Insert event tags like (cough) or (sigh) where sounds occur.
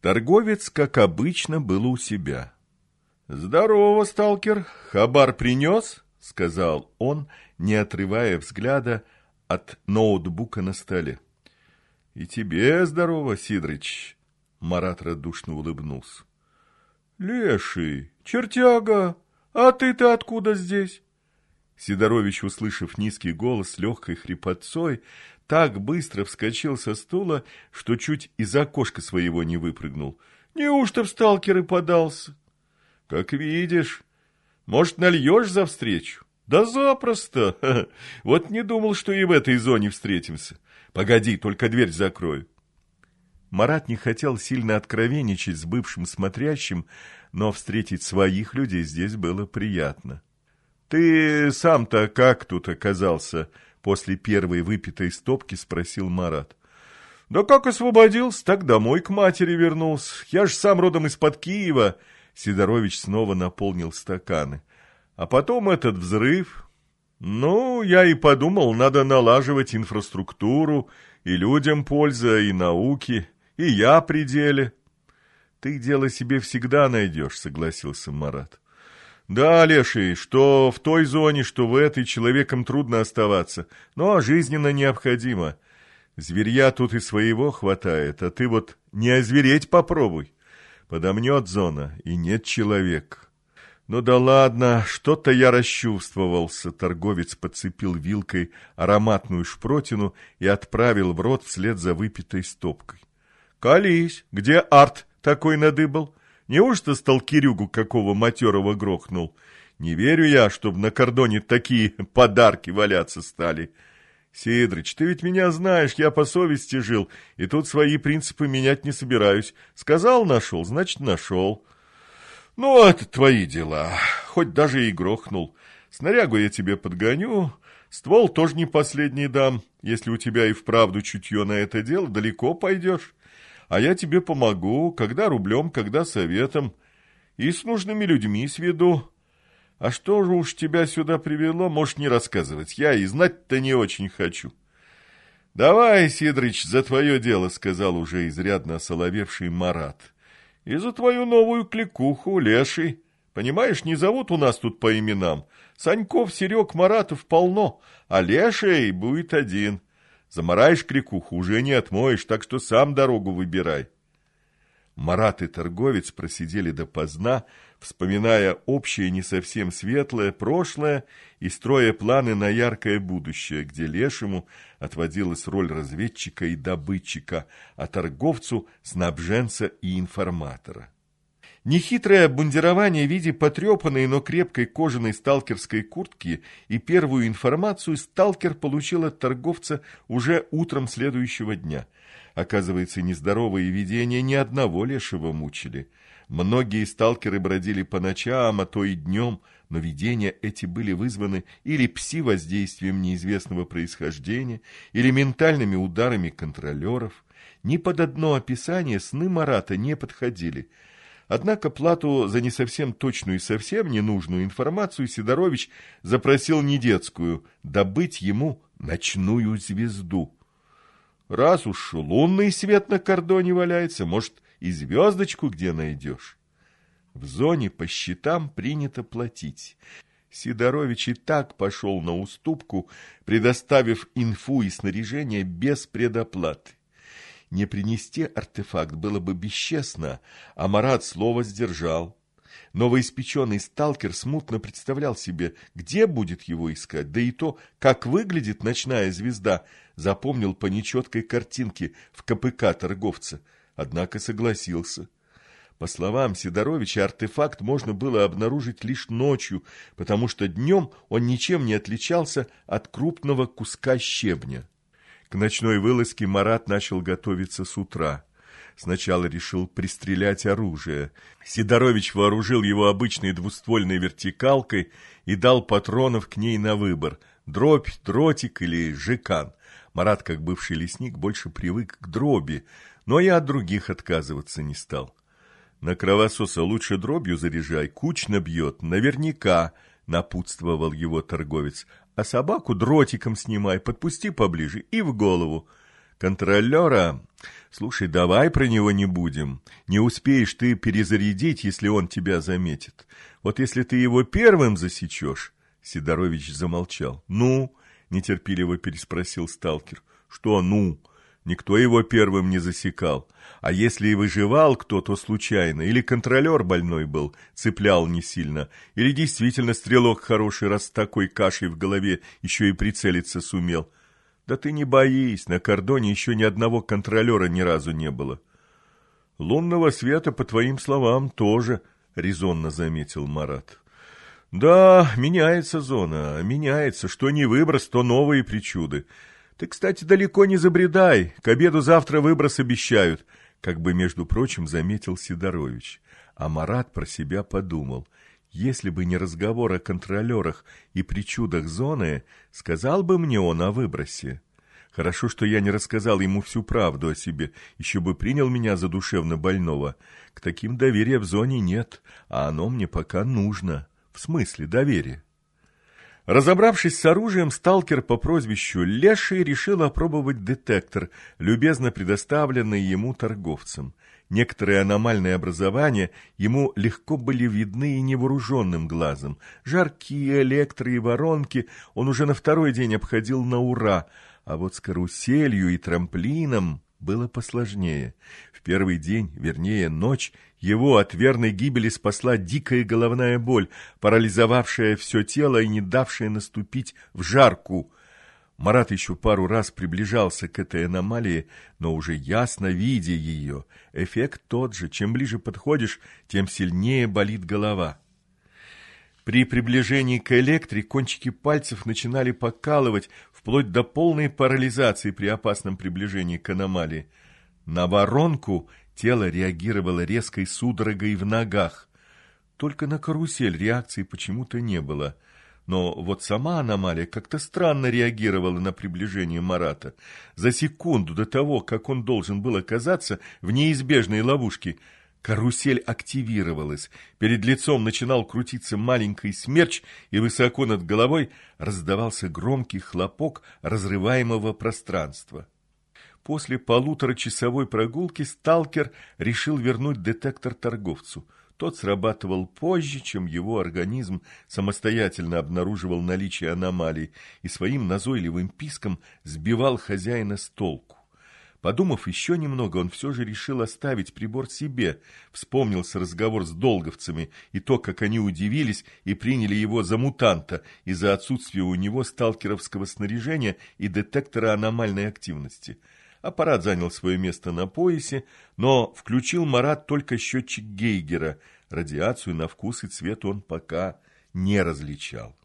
Торговец, как обычно, был у себя. «Здорово, сталкер! Хабар принес?» — сказал он, не отрывая взгляда от ноутбука на столе. «И тебе здорово, Сидрыч!» — Марат радушно улыбнулся. «Леший, чертяга, а ты-то откуда здесь?» Сидорович, услышав низкий голос с легкой хрипотцой, так быстро вскочил со стула, что чуть из окошка своего не выпрыгнул. «Неужто в сталкеры подался?» «Как видишь. Может, нальешь за встречу?» «Да запросто! (laughs) Вот не думал, что и в этой зоне встретимся. Погоди, только дверь закрою». Марат не хотел сильно откровенничать с бывшим смотрящим, но встретить своих людей здесь было приятно. «Ты сам-то как тут оказался?» После первой выпитой стопки спросил Марат. «Да как освободился, так домой к матери вернулся. Я ж сам родом из-под Киева». Сидорович снова наполнил стаканы. «А потом этот взрыв. Ну, я и подумал, надо налаживать инфраструктуру, и людям польза, и науки, и я при деле». «Ты дело себе всегда найдешь», — согласился Марат. Да, Леший, что в той зоне, что в этой, человеком трудно оставаться, но жизненно необходимо. Зверья тут и своего хватает, а ты вот не озвереть попробуй. Подомнет зона, и нет человека. Ну да ладно, что-то я расчувствовался. Торговец подцепил вилкой ароматную шпротину и отправил в рот вслед за выпитой стопкой. Колись, где арт такой надыбал? Неужто сталкирюгу какого матерого грохнул? Не верю я, чтоб на кордоне такие подарки валяться стали. Сидрыч, ты ведь меня знаешь, я по совести жил, и тут свои принципы менять не собираюсь. Сказал, нашел, значит, нашел. Ну, это твои дела, хоть даже и грохнул. Снарягу я тебе подгоню, ствол тоже не последний дам. Если у тебя и вправду чутье на это дело, далеко пойдешь а я тебе помогу, когда рублем, когда советом, и с нужными людьми сведу. А что же уж тебя сюда привело, можешь не рассказывать, я и знать-то не очень хочу». «Давай, Сидрыч, за твое дело», — сказал уже изрядно осоловевший Марат. «И за твою новую кликуху, Леший. Понимаешь, не зовут у нас тут по именам. Саньков, Серег, Маратов полно, а Леший будет один. Замараешь крикуху, уже не отмоешь, так что сам дорогу выбирай. Марат и торговец просидели допоздна, вспоминая общее не совсем светлое прошлое и строя планы на яркое будущее, где Лешему отводилась роль разведчика и добытчика, а торговцу – снабженца и информатора. Нехитрое обмундирование в виде потрепанной, но крепкой кожаной сталкерской куртки и первую информацию сталкер получил от торговца уже утром следующего дня. Оказывается, нездоровые видения ни одного лешего мучили. Многие сталкеры бродили по ночам, а то и днем, но видения эти были вызваны или пси-воздействием неизвестного происхождения, или ментальными ударами контролеров. Ни под одно описание сны Марата не подходили – Однако плату за не совсем точную и совсем ненужную информацию Сидорович запросил не детскую, добыть ему ночную звезду. Раз уж лунный свет на кордоне валяется, может, и звездочку где найдешь. В зоне по счетам принято платить. Сидорович и так пошел на уступку, предоставив инфу и снаряжение без предоплаты. Не принести артефакт было бы бесчестно, а Марат слово сдержал. Новоиспеченный сталкер смутно представлял себе, где будет его искать, да и то, как выглядит ночная звезда, запомнил по нечеткой картинке в КПК торговца, однако согласился. По словам Сидоровича, артефакт можно было обнаружить лишь ночью, потому что днем он ничем не отличался от крупного куска щебня. К ночной вылазке Марат начал готовиться с утра. Сначала решил пристрелять оружие. Сидорович вооружил его обычной двуствольной вертикалкой и дал патронов к ней на выбор – дробь, дротик или жикан. Марат, как бывший лесник, больше привык к дроби, но и от других отказываться не стал. На кровососа лучше дробью заряжай, кучно бьет, наверняка, напутствовал его торговец, а собаку дротиком снимай, подпусти поближе и в голову. контролера... Слушай, давай про него не будем. Не успеешь ты перезарядить, если он тебя заметит. Вот если ты его первым засечешь... Сидорович замолчал. «Ну?» — нетерпеливо переспросил сталкер. «Что «ну?» Никто его первым не засекал. А если и выживал кто, то случайно. Или контролер больной был, цеплял не сильно. Или действительно стрелок хороший, раз такой кашей в голове еще и прицелиться сумел. Да ты не боись, на кордоне еще ни одного контролера ни разу не было. Лунного света, по твоим словам, тоже, резонно заметил Марат. Да, меняется зона, меняется. Что не выброс, то новые причуды. Ты, кстати, далеко не забредай. К обеду завтра выброс обещают, как бы, между прочим, заметил Сидорович. А Марат про себя подумал. Если бы не разговор о контролерах и причудах зоны, сказал бы мне он о выбросе. Хорошо, что я не рассказал ему всю правду о себе, еще бы принял меня за душевно больного. К таким доверия в зоне нет, а оно мне пока нужно. В смысле доверия? Разобравшись с оружием, сталкер по прозвищу Леший решил опробовать детектор, любезно предоставленный ему торговцем. Некоторые аномальные образования ему легко были видны и невооруженным глазом. Жаркие электро и воронки он уже на второй день обходил на ура, а вот с каруселью и трамплином было посложнее. В первый день, вернее ночь, его от верной гибели спасла дикая головная боль, парализовавшая все тело и не давшая наступить в жарку. Марат еще пару раз приближался к этой аномалии, но уже ясно видя ее. Эффект тот же. Чем ближе подходишь, тем сильнее болит голова. При приближении к электре кончики пальцев начинали покалывать, вплоть до полной парализации при опасном приближении к аномалии. На воронку тело реагировало резкой судорогой в ногах. Только на карусель реакции почему-то не было. Но вот сама аномалия как-то странно реагировала на приближение Марата. За секунду до того, как он должен был оказаться в неизбежной ловушке, карусель активировалась. Перед лицом начинал крутиться маленький смерч, и высоко над головой раздавался громкий хлопок разрываемого пространства. После полуторачасовой прогулки сталкер решил вернуть детектор торговцу. Тот срабатывал позже, чем его организм самостоятельно обнаруживал наличие аномалий и своим назойливым писком сбивал хозяина с толку. Подумав еще немного, он все же решил оставить прибор себе. Вспомнился разговор с долговцами и то, как они удивились и приняли его за мутанта из-за отсутствия у него сталкеровского снаряжения и детектора аномальной активности. Аппарат занял свое место на поясе, но включил Марат только счетчик Гейгера. Радиацию на вкус и цвет он пока не различал.